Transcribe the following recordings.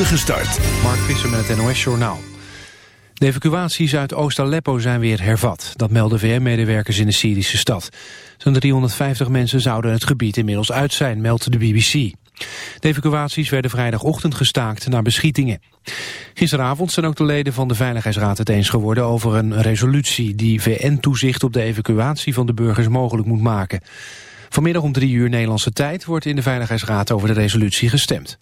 Mark Visser met het NOS Journaal. De evacuaties uit Oost-Aleppo zijn weer hervat. Dat melden VN-medewerkers in de Syrische stad. Zo'n 350 mensen zouden het gebied inmiddels uit zijn, meldt de BBC. De evacuaties werden vrijdagochtend gestaakt na beschietingen. Gisteravond zijn ook de leden van de Veiligheidsraad het eens geworden over een resolutie die VN-toezicht op de evacuatie van de burgers mogelijk moet maken. Vanmiddag om drie uur Nederlandse tijd wordt in de Veiligheidsraad over de resolutie gestemd.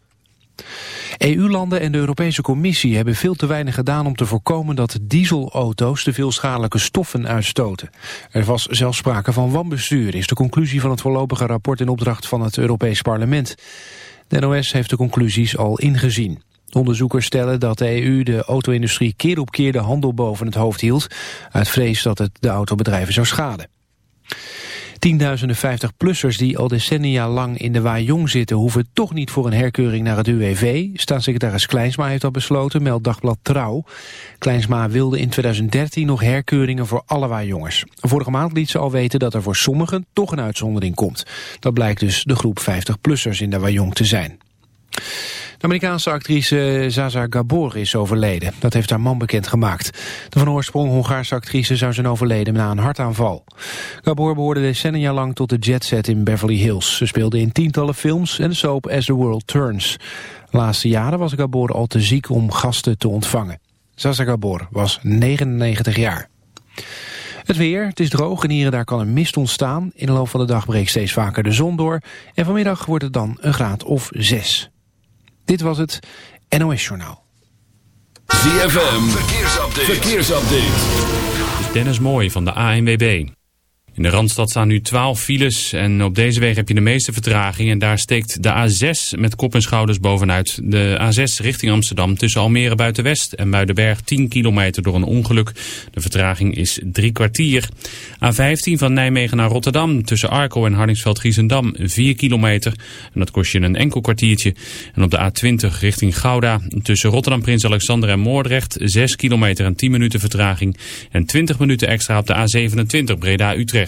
EU-landen en de Europese Commissie hebben veel te weinig gedaan om te voorkomen dat dieselauto's te veel schadelijke stoffen uitstoten. Er was zelfs sprake van wanbestuur, is de conclusie van het voorlopige rapport in opdracht van het Europees Parlement. De NOS heeft de conclusies al ingezien. Onderzoekers stellen dat de EU de auto-industrie keer op keer de handel boven het hoofd hield, uit vrees dat het de autobedrijven zou schaden. Tienduizenden 50-plussers die al decennia lang in de Wajong zitten... hoeven toch niet voor een herkeuring naar het UWV. Staatssecretaris Kleinsma heeft dat besloten, meldt Dagblad Trouw. Kleinsma wilde in 2013 nog herkeuringen voor alle Wajongers. Vorige maand liet ze al weten dat er voor sommigen toch een uitzondering komt. Dat blijkt dus de groep 50-plussers in de Wajong te zijn. De Amerikaanse actrice Zaza Gabor is overleden. Dat heeft haar man bekendgemaakt. De van oorsprong Hongaarse actrice zou zijn overleden na een hartaanval. Gabor behoorde decennia lang tot de jetset in Beverly Hills. Ze speelde in tientallen films en de soap As the World Turns. De laatste jaren was Gabor al te ziek om gasten te ontvangen. Zaza Gabor was 99 jaar. Het weer, het is droog en hier en daar kan een mist ontstaan. In de loop van de dag breekt steeds vaker de zon door. En vanmiddag wordt het dan een graad of 6. Dit was het NOS Journaal. ZFM, verkeersupdate. verkeersupdate. Dennis Mooi van de ANWB. In de Randstad staan nu 12 files en op deze weg heb je de meeste vertraging. En daar steekt de A6 met kop en schouders bovenuit. De A6 richting Amsterdam tussen Almere Buitenwest en Muidenberg 10 kilometer door een ongeluk. De vertraging is drie kwartier. A15 van Nijmegen naar Rotterdam tussen Arco en Hardingsveld-Giezendam 4 kilometer. En dat kost je een enkel kwartiertje. En op de A20 richting Gouda tussen Rotterdam Prins Alexander en Moordrecht 6 kilometer en 10 minuten vertraging. En 20 minuten extra op de A27 Breda-Utrecht.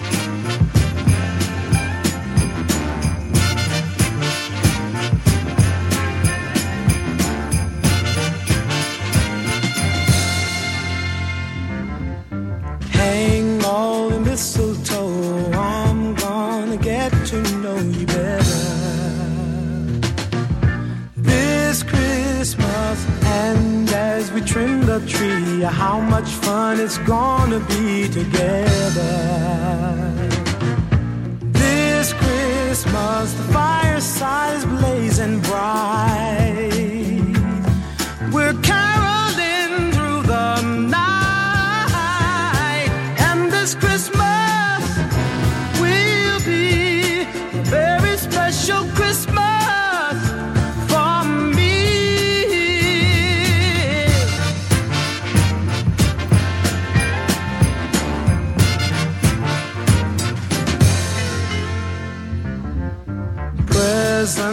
Tree, how much fun it's gonna be together. This Christmas, the fireside is blazing bright. We're caroling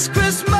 this Christmas.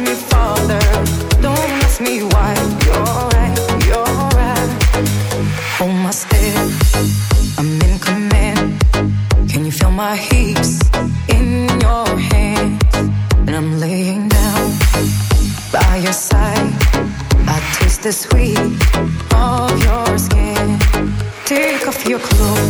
me father, don't ask me why. You're right, you're right. Hold my I'm in command. Can you feel my heat in your hands? And I'm laying down by your side. I taste the sweet of your skin. Take off your clothes.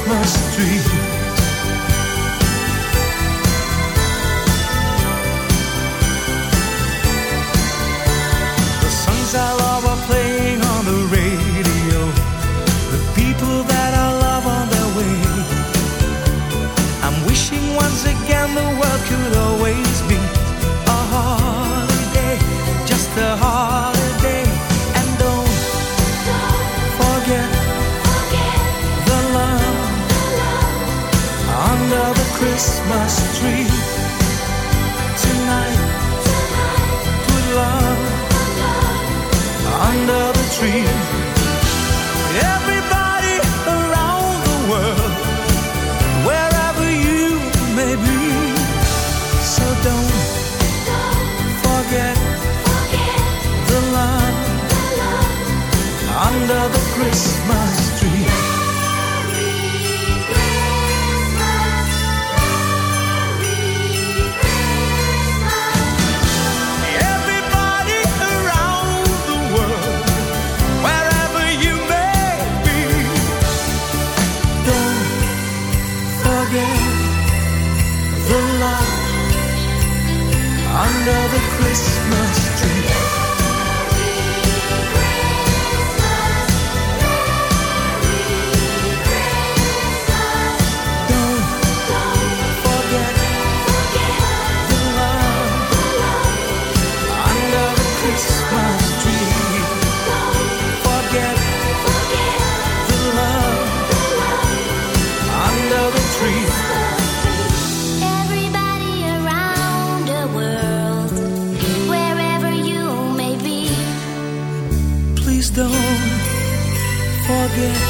Christmas tree. Don't forget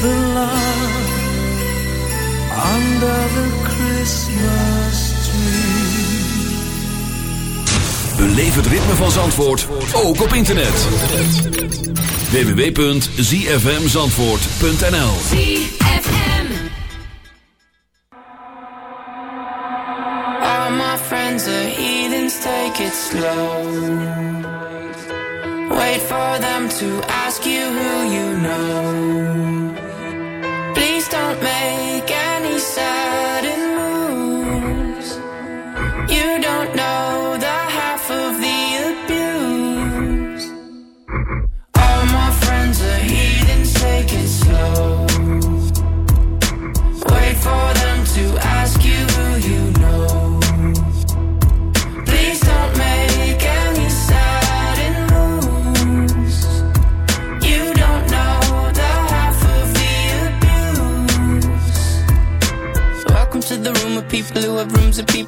the love under the Christmas tree. Beleef het ritme van Zandvoort, ook op internet. www.zfmzandvoort.nl ZFM. All my friends are heathens, take it slow. For them to ask you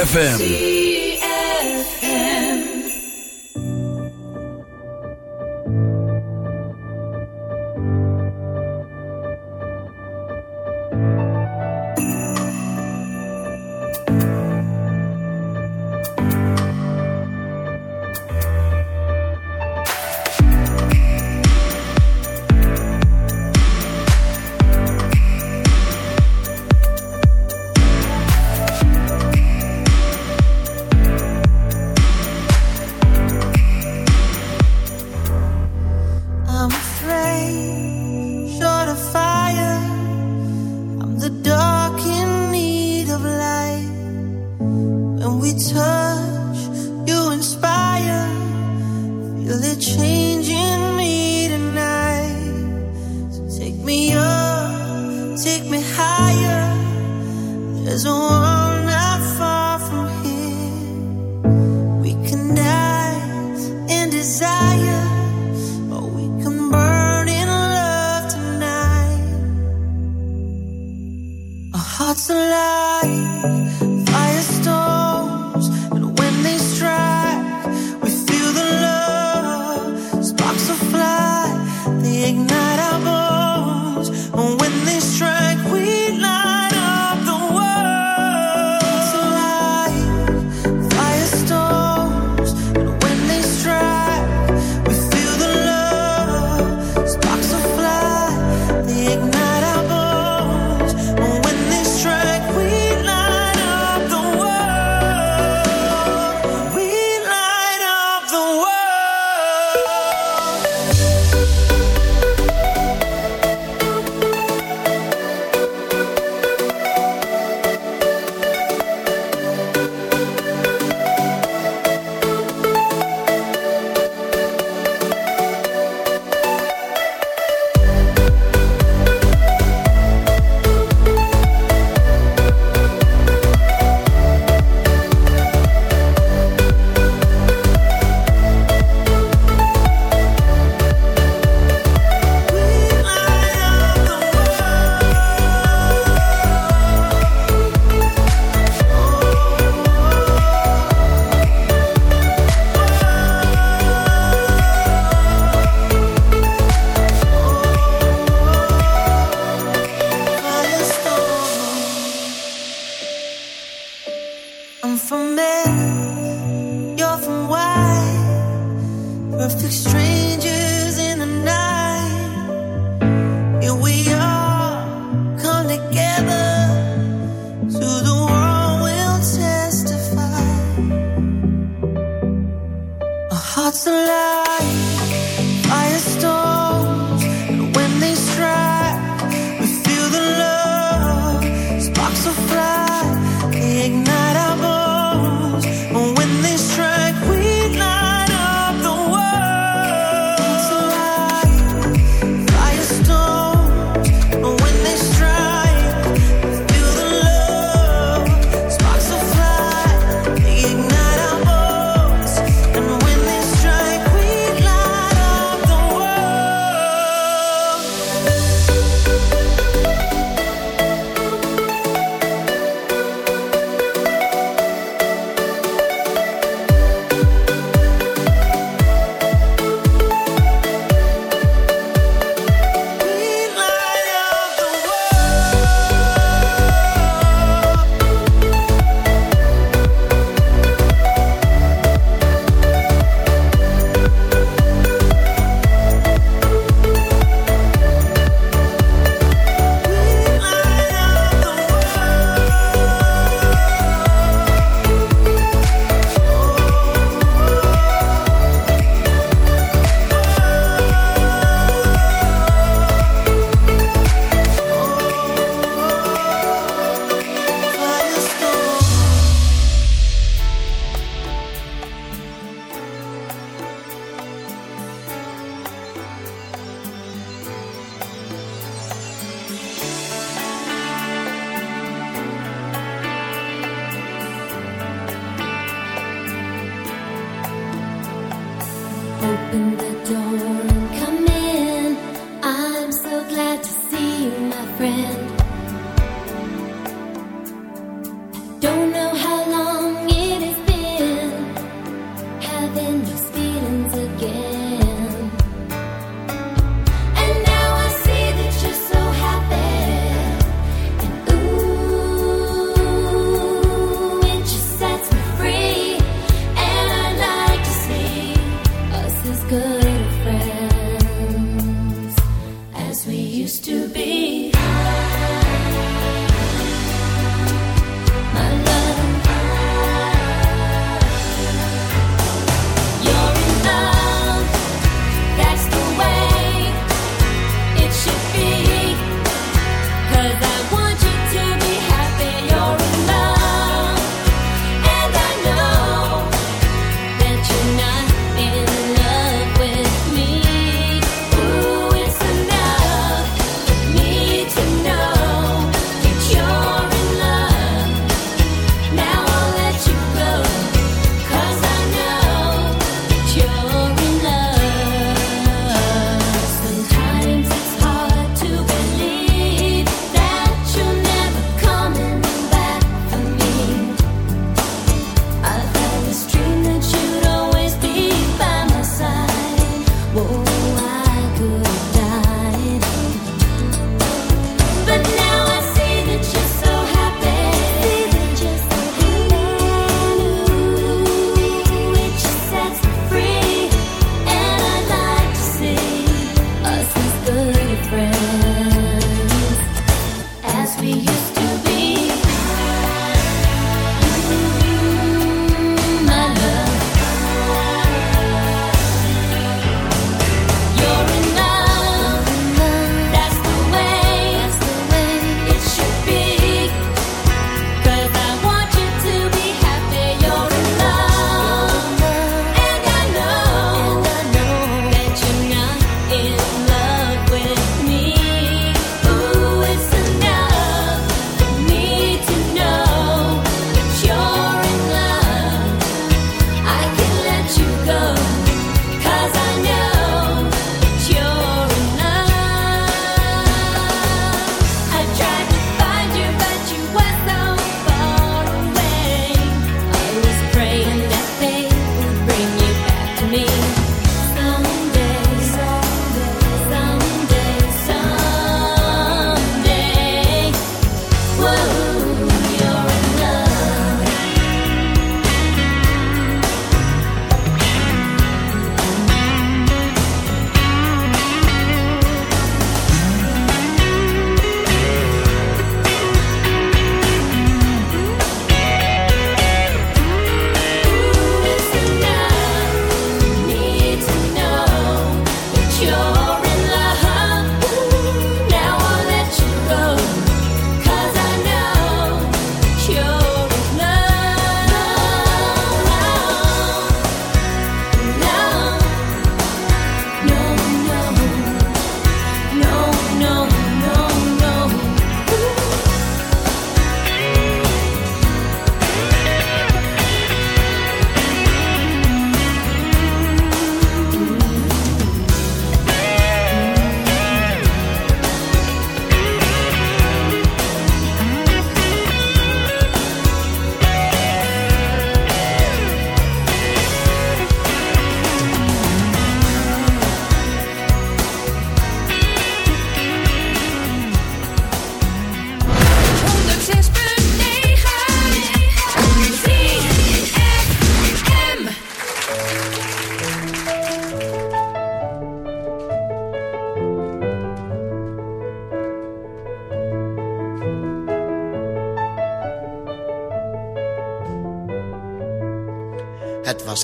ZFM.